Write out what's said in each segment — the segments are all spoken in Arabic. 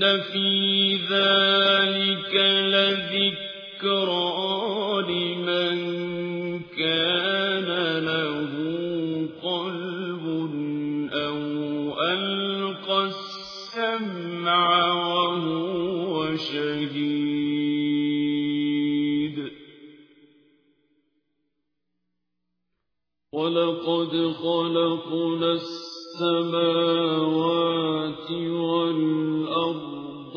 إن في ذلك لذكرى لمن كان له قلب أو ألقى السمع وهو شهيد ولقد خلقنا السماوات والأرض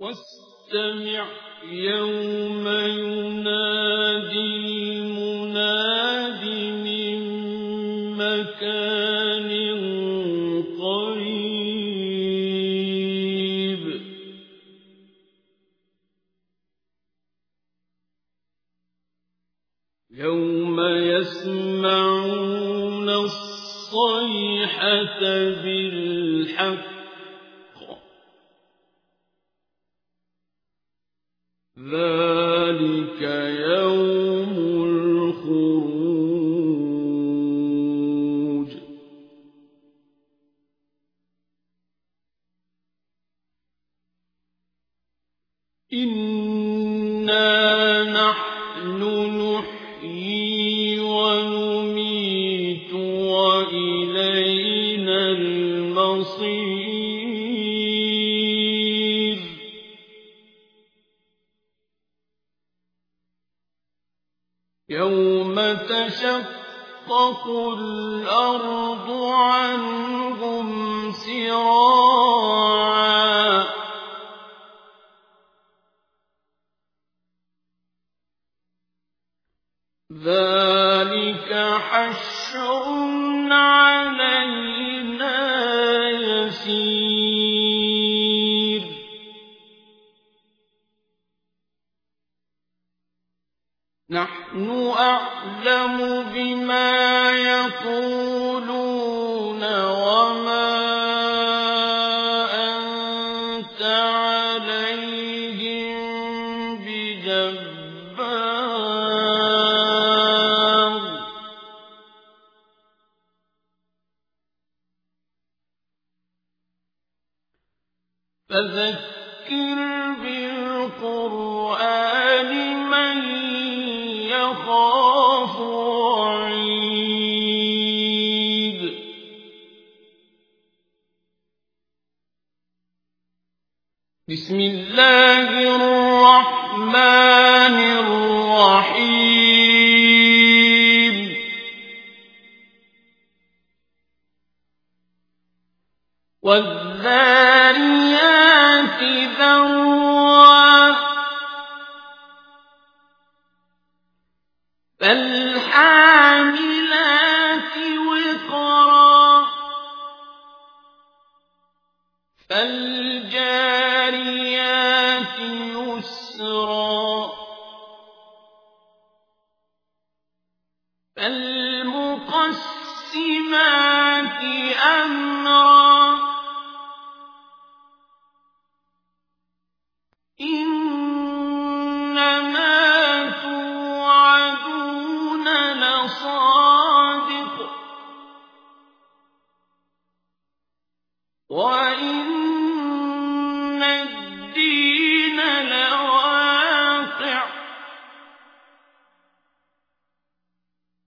واستمع يوم ينادي المناد من مكان يوم يسمعون الصيحة بالحق. ذلك يوم الخروج. إنا نحن وإلينا المصير. يوم تشقق الأرض عنهم سراعا ذلك حشر علينا يسير نحن أعلم بما يقولون فذكر بالقرآن من يخاف وعيد. بسم الله الرحمن الرحيم. والذاريات فالحاملات وقرا فالجاريات يسرا فالمقسمات أمرا لصادق وإن